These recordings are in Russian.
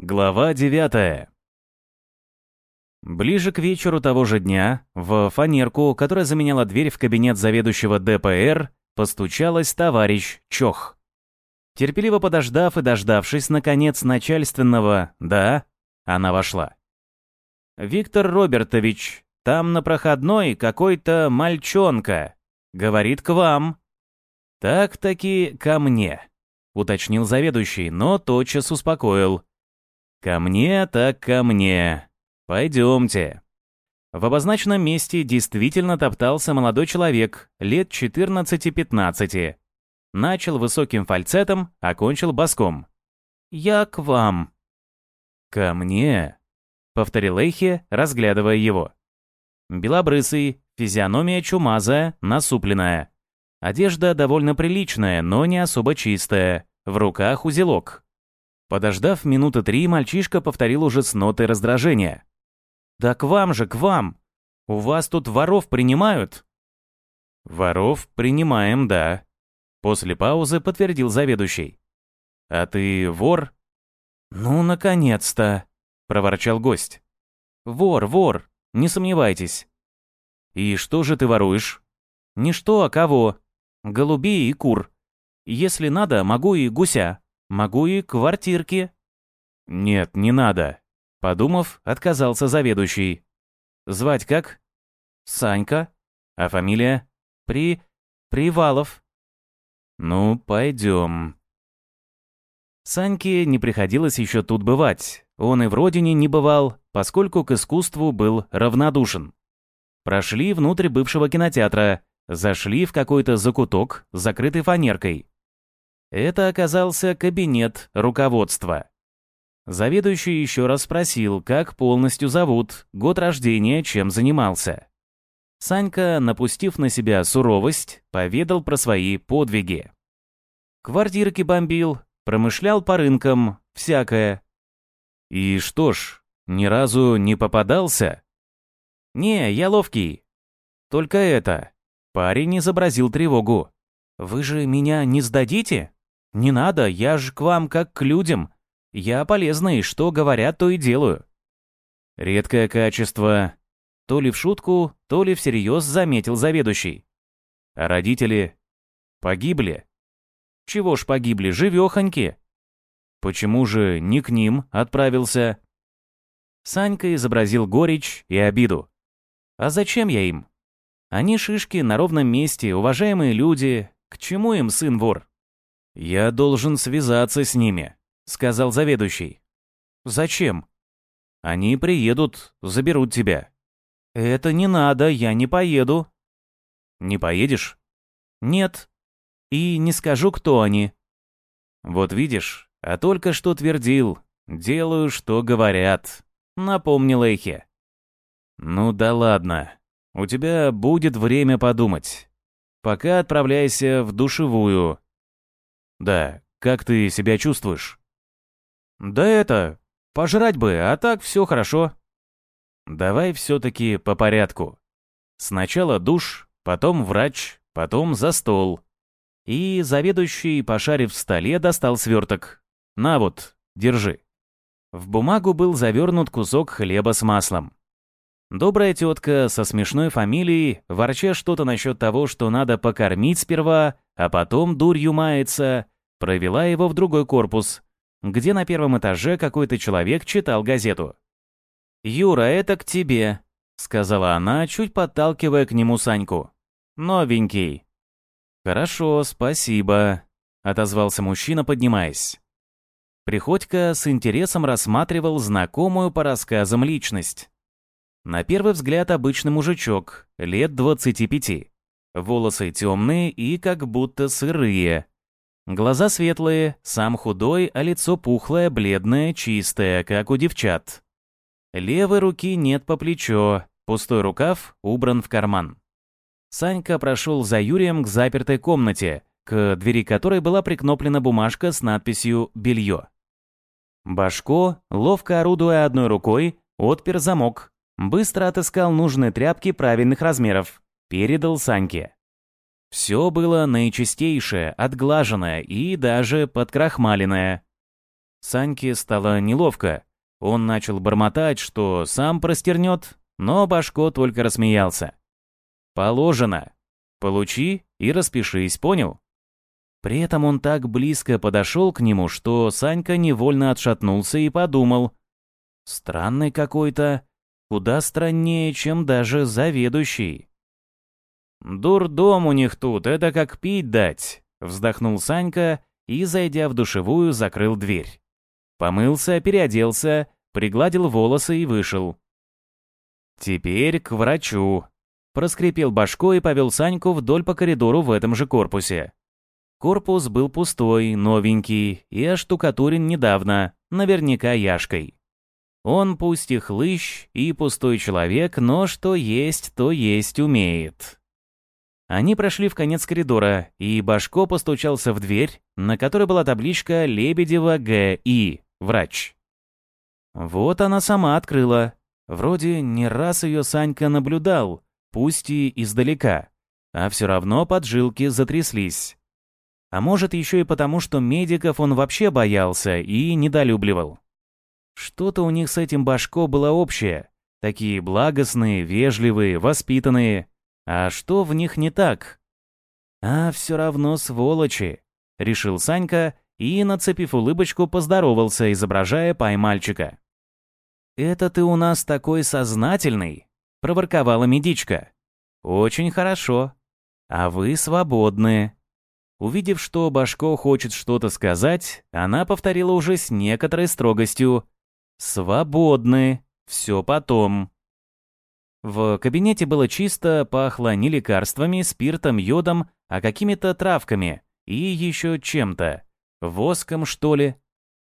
Глава 9. Ближе к вечеру того же дня в фанерку, которая заменяла дверь в кабинет заведующего ДПР, постучалась товарищ Чох. Терпеливо подождав и дождавшись, наконец, начальственного «да», она вошла. «Виктор Робертович, там на проходной какой-то мальчонка. Говорит к вам». «Так-таки ко мне», — уточнил заведующий, но тотчас успокоил. «Ко мне, так ко мне. Пойдемте». В обозначенном месте действительно топтался молодой человек, лет 14-15. Начал высоким фальцетом, окончил баском. «Я к вам». «Ко мне», — повторил Эйхе, разглядывая его. Белобрысый, физиономия чумазая, насупленная. Одежда довольно приличная, но не особо чистая. В руках узелок. Подождав минуты три, мальчишка повторил уже с нотой раздражения. «Да к вам же, к вам! У вас тут воров принимают?» «Воров принимаем, да», — после паузы подтвердил заведующий. «А ты вор?» «Ну, наконец-то!» — проворчал гость. «Вор, вор, не сомневайтесь». «И что же ты воруешь?» «Не что, а кого. Голубей и кур. Если надо, могу и гуся». Могу и квартирки». «Нет, не надо», — подумав, отказался заведующий. «Звать как?» «Санька». «А фамилия?» «При... Привалов». «Ну, пойдем». Саньке не приходилось еще тут бывать. Он и в родине не бывал, поскольку к искусству был равнодушен. Прошли внутрь бывшего кинотеатра, зашли в какой-то закуток, закрытый фанеркой. Это оказался кабинет руководства. Заведующий еще раз спросил, как полностью зовут, год рождения, чем занимался. Санька, напустив на себя суровость, поведал про свои подвиги. Квартирки бомбил, промышлял по рынкам, всякое. И что ж, ни разу не попадался? Не, я ловкий. Только это. Парень изобразил тревогу. Вы же меня не сдадите? «Не надо, я же к вам как к людям. Я полезный, что говорят, то и делаю». Редкое качество. То ли в шутку, то ли всерьез заметил заведующий. А родители погибли. Чего ж погибли, живехоньки. Почему же не к ним отправился? Санька изобразил горечь и обиду. А зачем я им? Они шишки на ровном месте, уважаемые люди. К чему им сын вор? «Я должен связаться с ними», — сказал заведующий. «Зачем?» «Они приедут, заберут тебя». «Это не надо, я не поеду». «Не поедешь?» «Нет. И не скажу, кто они». «Вот видишь, а только что твердил. Делаю, что говорят», — напомнил Эхе. «Ну да ладно. У тебя будет время подумать. Пока отправляйся в душевую. «Да, как ты себя чувствуешь?» «Да это, пожрать бы, а так все хорошо». «Давай все-таки по порядку. Сначала душ, потом врач, потом за стол». И заведующий, пошарив в столе, достал сверток. «На вот, держи». В бумагу был завернут кусок хлеба с маслом. Добрая тетка со смешной фамилией, ворча что-то насчет того, что надо покормить сперва, а потом дурью мается, провела его в другой корпус, где на первом этаже какой-то человек читал газету. «Юра, это к тебе», — сказала она, чуть подталкивая к нему Саньку. «Новенький». «Хорошо, спасибо», — отозвался мужчина, поднимаясь. Приходько с интересом рассматривал знакомую по рассказам личность. На первый взгляд обычный мужичок, лет 25. Волосы темные и как будто сырые. Глаза светлые, сам худой, а лицо пухлое, бледное, чистое, как у девчат. Левой руки нет по плечо, пустой рукав убран в карман. Санька прошел за Юрием к запертой комнате, к двери которой была прикноплена бумажка с надписью «Белье». Башко, ловко орудуя одной рукой, отпер замок, Быстро отыскал нужные тряпки правильных размеров. Передал Саньке. Все было наичистейшее, отглаженное и даже подкрахмаленное. Саньке стало неловко. Он начал бормотать, что сам простернет, но Башко только рассмеялся. «Положено. Получи и распишись, понял?» При этом он так близко подошел к нему, что Санька невольно отшатнулся и подумал. «Странный какой-то, куда страннее, чем даже заведующий». «Дурдом у них тут, это как пить дать», — вздохнул Санька и, зайдя в душевую, закрыл дверь. Помылся, переоделся, пригладил волосы и вышел. «Теперь к врачу», — проскрипел башко и повел Саньку вдоль по коридору в этом же корпусе. Корпус был пустой, новенький и оштукатурен недавно, наверняка яшкой. Он пусть и хлыщ, и пустой человек, но что есть, то есть умеет. Они прошли в конец коридора, и Башко постучался в дверь, на которой была табличка «Лебедева Г.И. Врач». Вот она сама открыла. Вроде не раз ее Санька наблюдал, пусть и издалека, а все равно поджилки затряслись. А может, еще и потому, что медиков он вообще боялся и недолюбливал. Что-то у них с этим Башко было общее. Такие благостные, вежливые, воспитанные. А что в них не так? А все равно сволочи, решил Санька и, нацепив улыбочку, поздоровался, изображая поймальчика. «Это ты у нас такой сознательный», — проворковала медичка. «Очень хорошо. А вы свободны». Увидев, что Башко хочет что-то сказать, она повторила уже с некоторой строгостью. «Свободны. Все потом». В кабинете было чисто, пахло не лекарствами, спиртом, йодом, а какими-то травками и еще чем-то. Воском, что ли?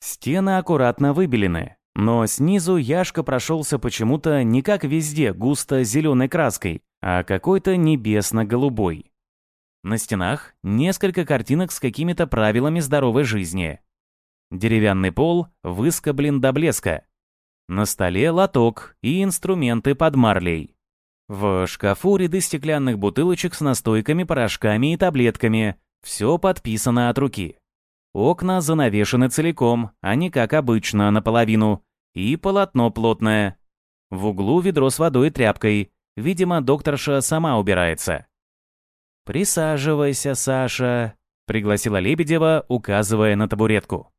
Стены аккуратно выбелены, но снизу Яшка прошелся почему-то не как везде густо зеленой краской, а какой-то небесно-голубой. На стенах несколько картинок с какими-то правилами здоровой жизни. Деревянный пол выскоблен до блеска. На столе лоток и инструменты под марлей. В шкафу ряды стеклянных бутылочек с настойками, порошками и таблетками. Все подписано от руки. Окна занавешены целиком, а не как обычно, наполовину. И полотно плотное. В углу ведро с водой и тряпкой. Видимо, докторша сама убирается. «Присаживайся, Саша», — пригласила Лебедева, указывая на табуретку.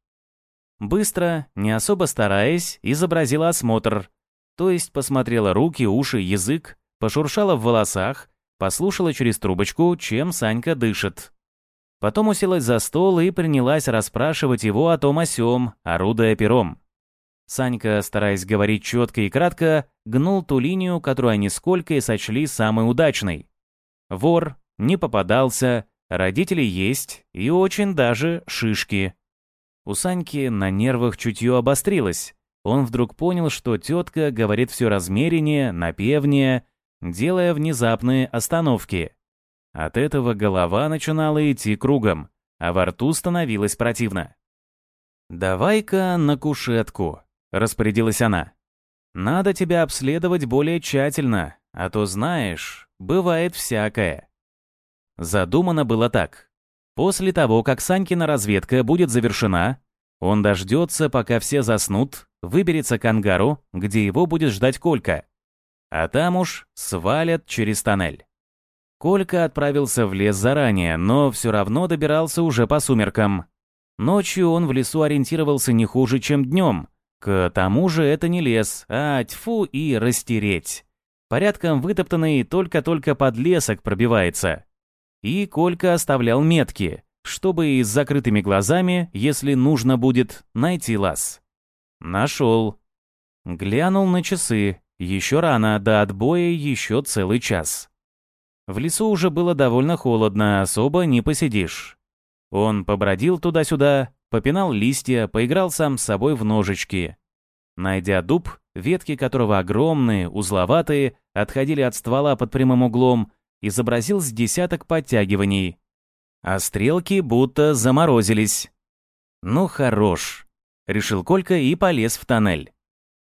Быстро, не особо стараясь, изобразила осмотр. То есть посмотрела руки, уши, язык, пошуршала в волосах, послушала через трубочку, чем Санька дышит. Потом уселась за стол и принялась расспрашивать его о том о сём, орудуя пером. Санька, стараясь говорить четко и кратко, гнул ту линию, которую они сколько и сочли самой удачной. Вор, не попадался, родители есть и очень даже шишки. У Саньки на нервах чутье обострилось. Он вдруг понял, что тетка говорит все размереннее, напевнее, делая внезапные остановки. От этого голова начинала идти кругом, а во рту становилось противно. «Давай-ка на кушетку», — распорядилась она. «Надо тебя обследовать более тщательно, а то, знаешь, бывает всякое». Задумано было так. После того, как Санькина разведка будет завершена, он дождется, пока все заснут, выберется к ангару, где его будет ждать Колька. А там уж свалят через тоннель. Колька отправился в лес заранее, но все равно добирался уже по сумеркам. Ночью он в лесу ориентировался не хуже, чем днем. К тому же это не лес, а тьфу и растереть. Порядком вытоптанный только-только подлесок пробивается. И Колька оставлял метки, чтобы и с закрытыми глазами, если нужно будет, найти лаз. Нашел. Глянул на часы. Еще рано, до отбоя еще целый час. В лесу уже было довольно холодно, особо не посидишь. Он побродил туда-сюда, попинал листья, поиграл сам с собой в ножички. Найдя дуб, ветки которого огромные, узловатые, отходили от ствола под прямым углом, изобразил с десяток подтягиваний. А стрелки будто заморозились. «Ну, хорош», — решил Колька и полез в тоннель.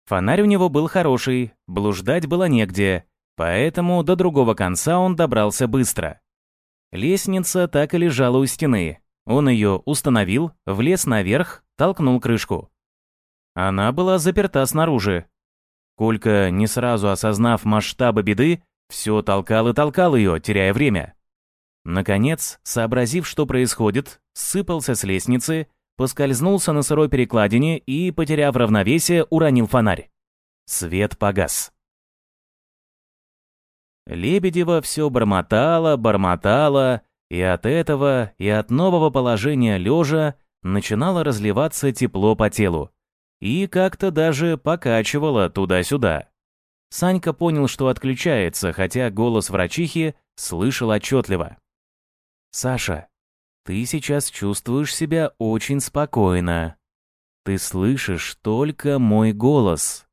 Фонарь у него был хороший, блуждать было негде, поэтому до другого конца он добрался быстро. Лестница так и лежала у стены. Он ее установил, влез наверх, толкнул крышку. Она была заперта снаружи. Колька, не сразу осознав масштабы беды, все толкал и толкал ее, теряя время. Наконец, сообразив, что происходит, сыпался с лестницы, поскользнулся на сырой перекладине и, потеряв равновесие, уронил фонарь. Свет погас. Лебедева все бормотала, бормотала, и от этого, и от нового положения лежа начинало разливаться тепло по телу. И как-то даже покачивало туда-сюда. Санька понял, что отключается, хотя голос врачихи слышал отчетливо. «Саша, ты сейчас чувствуешь себя очень спокойно. Ты слышишь только мой голос.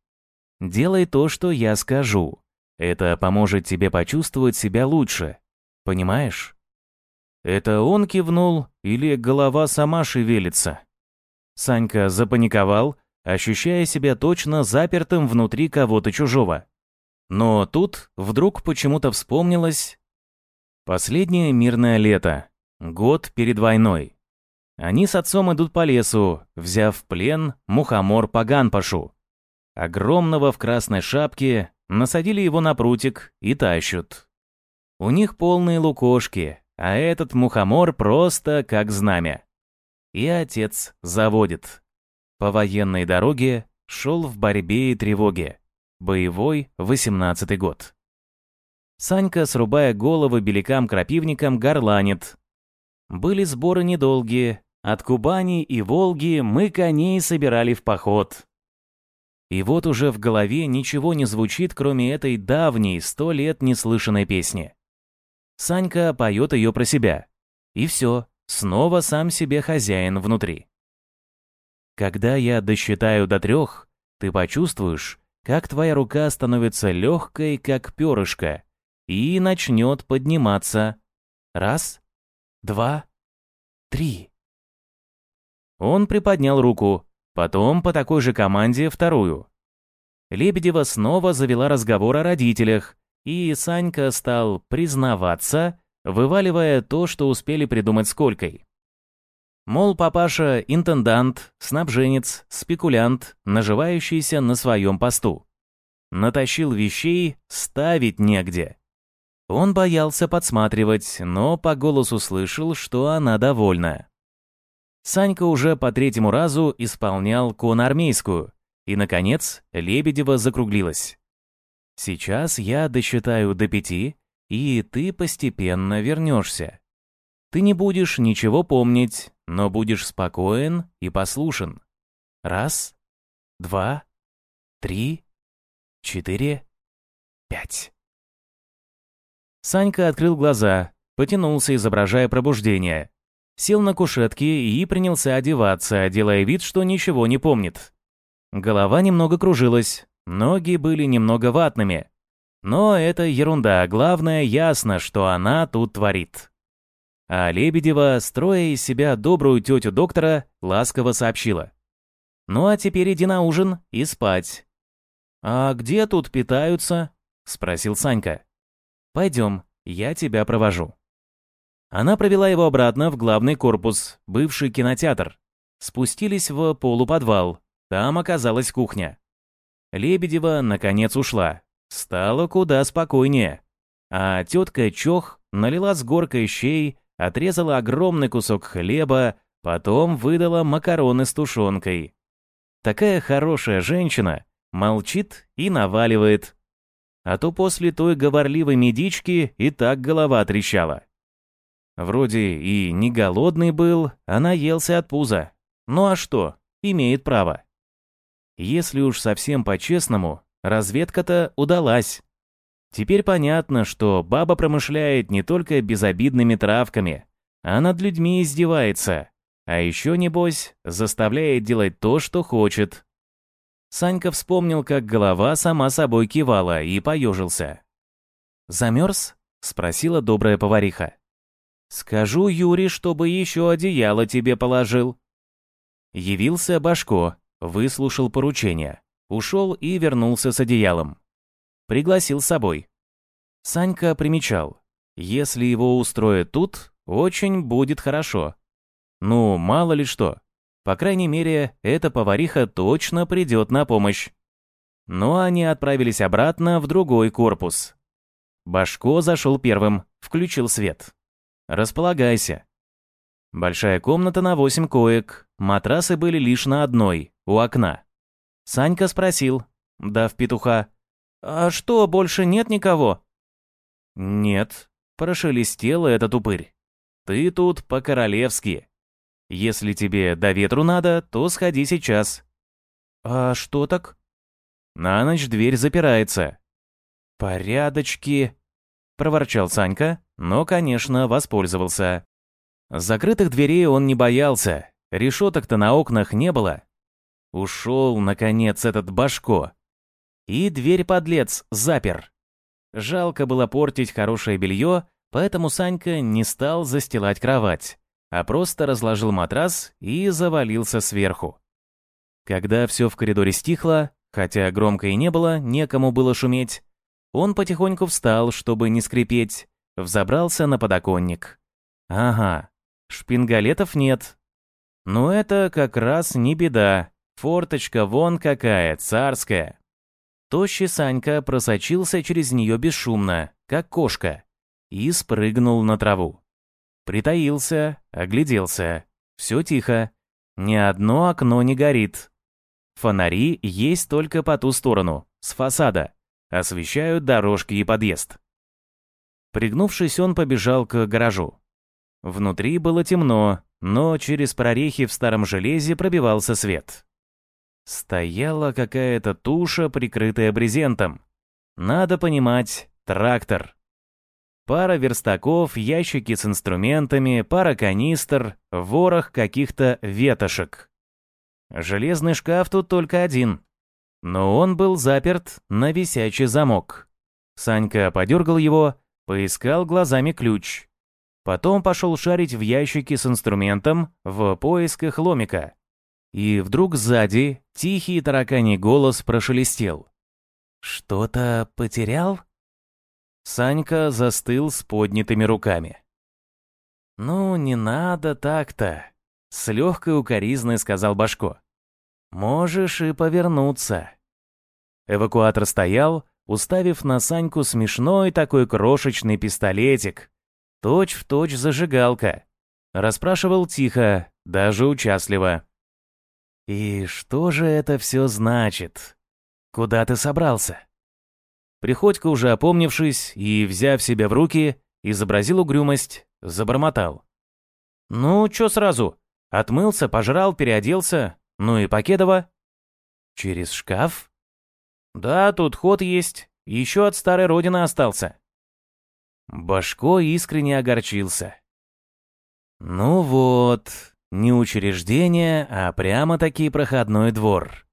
Делай то, что я скажу. Это поможет тебе почувствовать себя лучше. Понимаешь? Это он кивнул или голова сама шевелится? Санька запаниковал, ощущая себя точно запертым внутри кого-то чужого. Но тут вдруг почему-то вспомнилось последнее мирное лето, год перед войной. Они с отцом идут по лесу, взяв в плен мухомор Паганпашу. Огромного в красной шапке, Насадили его на прутик и тащут. У них полные лукошки, а этот мухомор просто как знамя. И отец заводит. По военной дороге шел в борьбе и тревоге. Боевой, восемнадцатый год. Санька, срубая головы белякам-крапивникам, горланит. Были сборы недолгие. От Кубани и Волги мы коней собирали в поход. И вот уже в голове ничего не звучит, кроме этой давней, сто лет неслышанной песни. Санька поет ее про себя. И все, снова сам себе хозяин внутри. Когда я досчитаю до трех, ты почувствуешь, как твоя рука становится легкой, как перышко, и начнет подниматься. Раз, два, три. Он приподнял руку, Потом по такой же команде вторую. Лебедева снова завела разговор о родителях, и Санька стал признаваться, вываливая то, что успели придумать с Колькой. Мол, папаша – интендант, снабженец, спекулянт, наживающийся на своем посту. Натащил вещей, ставить негде. Он боялся подсматривать, но по голосу слышал, что она довольна. Санька уже по третьему разу исполнял конармейскую, и, наконец, Лебедева закруглилась. «Сейчас я досчитаю до пяти, и ты постепенно вернешься. Ты не будешь ничего помнить, но будешь спокоен и послушен. Раз, два, три, четыре, пять». Санька открыл глаза, потянулся, изображая пробуждение, сел на кушетке и принялся одеваться, делая вид, что ничего не помнит. Голова немного кружилась, ноги были немного ватными. Но это ерунда, главное, ясно, что она тут творит. А Лебедева, строя из себя добрую тетю доктора, ласково сообщила. «Ну а теперь иди на ужин и спать». «А где тут питаются?» — спросил Санька. «Пойдем, я тебя провожу». Она провела его обратно в главный корпус, бывший кинотеатр. Спустились в полуподвал. Там оказалась кухня. Лебедева, наконец, ушла. Стало куда спокойнее. А тетка Чох налила с горкой щей, отрезала огромный кусок хлеба, потом выдала макароны с тушенкой. Такая хорошая женщина молчит и наваливает. А то после той говорливой медички и так голова трещала. Вроде и не голодный был, а наелся от пуза. Ну а что, имеет право. Если уж совсем по-честному, разведка-то удалась. Теперь понятно, что баба промышляет не только безобидными травками, а над людьми издевается. А еще, небось, заставляет делать то, что хочет. Санька вспомнил, как голова сама собой кивала и поежился. «Замерз?» — спросила добрая повариха. Скажу Юре, чтобы еще одеяло тебе положил. Явился Башко, выслушал поручение, ушел и вернулся с одеялом. Пригласил с собой. Санька примечал, если его устроят тут, очень будет хорошо. Ну, мало ли что. По крайней мере, эта повариха точно придет на помощь. Но они отправились обратно в другой корпус. Башко зашел первым, включил свет. «Располагайся». Большая комната на восемь коек, матрасы были лишь на одной, у окна. Санька спросил, дав петуха, «А что, больше нет никого?» «Нет», — прошелестел этот упырь. «Ты тут по-королевски. Если тебе до ветру надо, то сходи сейчас». «А что так?» «На ночь дверь запирается». «Порядочки», — проворчал Санька, но, конечно, воспользовался. Закрытых дверей он не боялся, решеток-то на окнах не было. Ушел, наконец, этот башко. И дверь подлец запер. Жалко было портить хорошее белье, поэтому Санька не стал застилать кровать, а просто разложил матрас и завалился сверху. Когда все в коридоре стихло, хотя громко и не было, некому было шуметь, он потихоньку встал, чтобы не скрипеть, взобрался на подоконник. Ага, шпингалетов нет. Но это как раз не беда, форточка вон какая, царская. Тощий Санька просочился через нее бесшумно, как кошка, и спрыгнул на траву. Притаился, огляделся. Все тихо. Ни одно окно не горит. Фонари есть только по ту сторону, с фасада. Освещают дорожки и подъезд. Пригнувшись, он побежал к гаражу. Внутри было темно, но через прорехи в старом железе пробивался свет. Стояла какая-то туша, прикрытая брезентом. Надо понимать, трактор. Пара верстаков, ящики с инструментами, пара канистр, ворох каких-то ветошек. Железный шкаф тут только один. Но он был заперт на висячий замок. Санька подергал его, поискал глазами ключ. Потом пошел шарить в ящике с инструментом в поисках ломика. И вдруг сзади тихий тараканий голос прошелестел. «Что-то потерял?» Санька застыл с поднятыми руками. «Ну, не надо так-то», — с легкой укоризной сказал Башко. «Можешь и повернуться». Эвакуатор стоял, уставив на Саньку смешной такой крошечный пистолетик. Точь в точь зажигалка. Расспрашивал тихо, даже участливо. «И что же это все значит? Куда ты собрался?» Приходько, уже опомнившись и взяв себя в руки, изобразил угрюмость, забормотал. «Ну, чё сразу? Отмылся, пожрал, переоделся. Ну и Покедова?» «Через шкаф?» «Да, тут ход есть. Еще от старой родины остался». Башко искренне огорчился. «Ну вот, не учреждение, а прямо-таки проходной двор.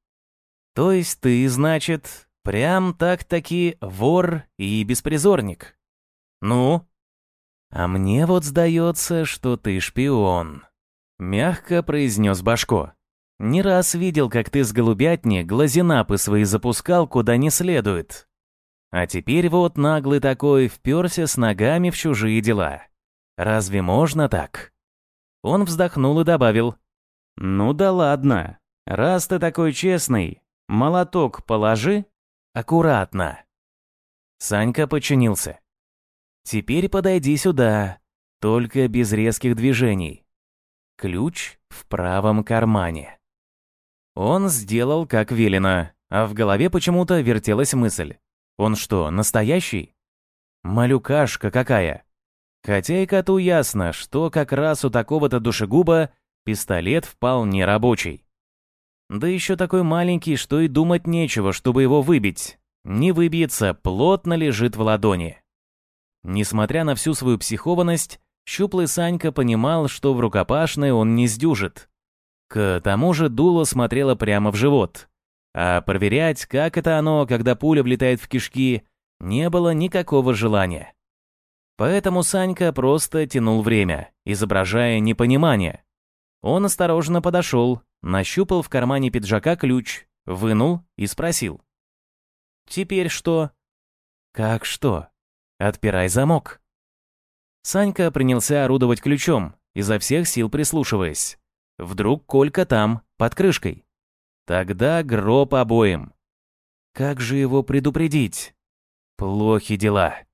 То есть ты, значит, прям так-таки вор и беспризорник? Ну? А мне вот сдается, что ты шпион. Мягко произнес Башко. Не раз видел, как ты с голубятни глазинапы свои запускал куда не следует. А теперь вот наглый такой вперся с ногами в чужие дела. Разве можно так? Он вздохнул и добавил. «Ну да ладно. Раз ты такой честный, молоток положи аккуратно». Санька подчинился. «Теперь подойди сюда, только без резких движений. Ключ в правом кармане». Он сделал как велено, а в голове почему-то вертелась мысль. Он что, настоящий? Малюкашка какая. Хотя и коту ясно, что как раз у такого-то душегуба пистолет вполне рабочий. Да еще такой маленький, что и думать нечего, чтобы его выбить. Не выбьется, плотно лежит в ладони. Несмотря на всю свою психованность, щуплый Санька понимал, что в рукопашной он не сдюжит. К тому же дуло смотрело прямо в живот. А проверять, как это оно, когда пуля влетает в кишки, не было никакого желания. Поэтому Санька просто тянул время, изображая непонимание. Он осторожно подошел, нащупал в кармане пиджака ключ, вынул и спросил. «Теперь что?» «Как что? Отпирай замок». Санька принялся орудовать ключом, изо всех сил прислушиваясь. Вдруг Колька там, под крышкой. Тогда гроб обоим. Как же его предупредить? Плохи дела.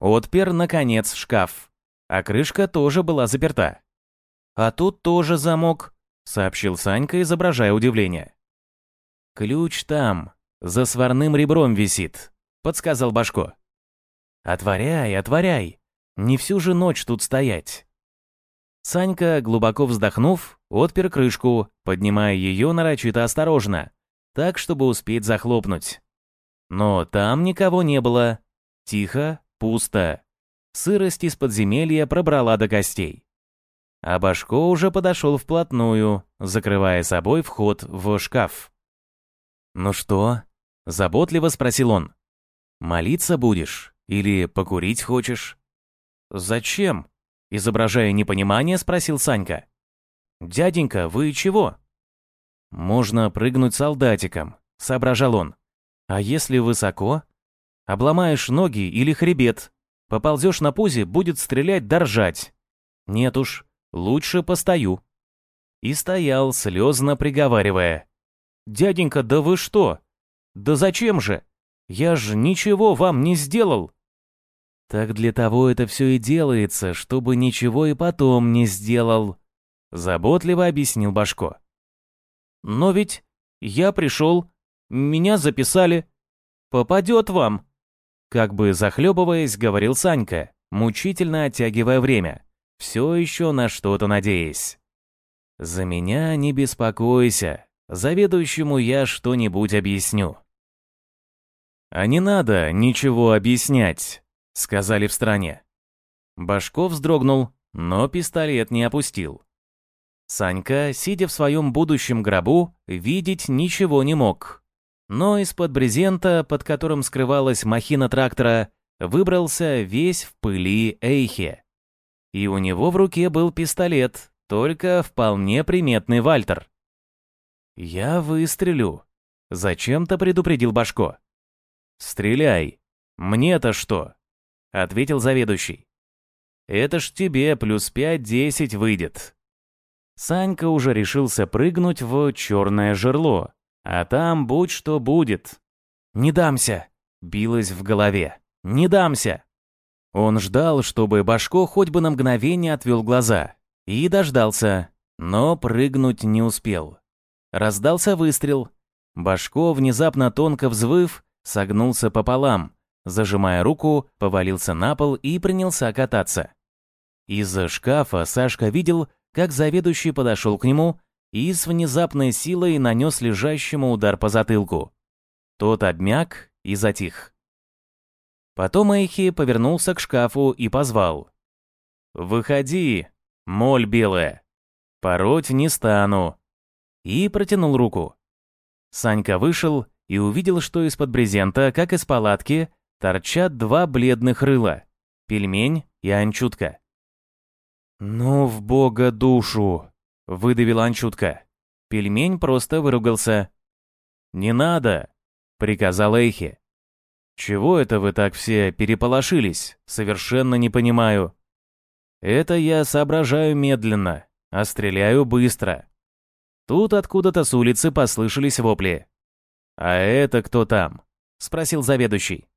Отпер, наконец, шкаф. А крышка тоже была заперта. А тут тоже замок, сообщил Санька, изображая удивление. Ключ там, за сварным ребром висит, подсказал Башко. Отворяй, отворяй. Не всю же ночь тут стоять. Санька, глубоко вздохнув, отпер крышку, поднимая ее нарочито осторожно, так, чтобы успеть захлопнуть. Но там никого не было. Тихо, пусто. Сырость из подземелья пробрала до костей. А Башко уже подошел вплотную, закрывая собой вход в шкаф. «Ну что?» — заботливо спросил он. «Молиться будешь или покурить хочешь?» «Зачем?» Изображая непонимание, спросил Санька. «Дяденька, вы чего?» «Можно прыгнуть солдатиком», — соображал он. «А если высоко? Обломаешь ноги или хребет. Поползешь на пузе, будет стрелять да ржать. Нет уж, лучше постою». И стоял, слезно приговаривая. «Дяденька, да вы что? Да зачем же? Я же ничего вам не сделал!» Так для того это все и делается, чтобы ничего и потом не сделал, заботливо объяснил Башко. Но ведь я пришел, меня записали. Попадет вам. Как бы захлебываясь, говорил Санька, мучительно оттягивая время, все еще на что-то надеясь. «За меня не беспокойся, заведующему я что-нибудь объясню». «А не надо ничего объяснять», — сказали в стране. Башков вздрогнул, но пистолет не опустил. Санька, сидя в своем будущем гробу, видеть ничего не мог. Но из-под брезента, под которым скрывалась махина трактора, выбрался весь в пыли Эйхе. И у него в руке был пистолет, только вполне приметный Вальтер. «Я выстрелю», — зачем-то предупредил Башко. «Стреляй. Мне-то что?» — ответил заведующий. «Это ж тебе плюс пять-десять выйдет». Санька уже решился прыгнуть в черное жерло, а там будь что будет. «Не дамся!» — билось в голове. «Не дамся!» Он ждал, чтобы Башко хоть бы на мгновение отвел глаза. И дождался, но прыгнуть не успел. Раздался выстрел. Башко, внезапно тонко взвыв, согнулся пополам, Зажимая руку, повалился на пол и принялся кататься. Из-за шкафа Сашка видел, как заведующий подошел к нему и с внезапной силой нанес лежащему удар по затылку. Тот обмяк и затих. Потом Эйхи повернулся к шкафу и позвал. «Выходи, моль белая, пороть не стану». И протянул руку. Санька вышел и увидел, что из-под брезента, как из палатки, торчат два бледных рыла — пельмень и анчутка. «Ну, в бога душу!» — выдавил анчутка. Пельмень просто выругался. «Не надо!» — приказал Эйхи. «Чего это вы так все переполошились? Совершенно не понимаю». «Это я соображаю медленно, а стреляю быстро». Тут откуда-то с улицы послышались вопли. «А это кто там?» — спросил заведующий.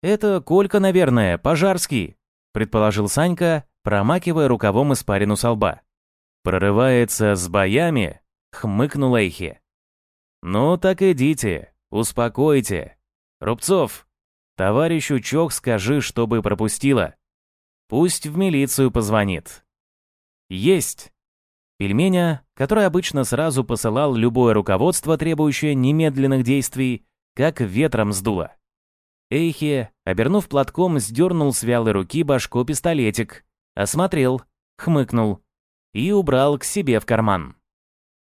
«Это Колька, наверное, пожарский», — предположил Санька, промакивая рукавом испарину со лба. «Прорывается с боями?» — хмыкнул Эйхи. «Ну так идите, успокойте. Рубцов, товарищу Чок скажи, чтобы пропустила. Пусть в милицию позвонит». «Есть!» Пельменя, который обычно сразу посылал любое руководство, требующее немедленных действий, как ветром сдуло. Эйхе, обернув платком, сдернул с вялой руки башку пистолетик, осмотрел, хмыкнул и убрал к себе в карман.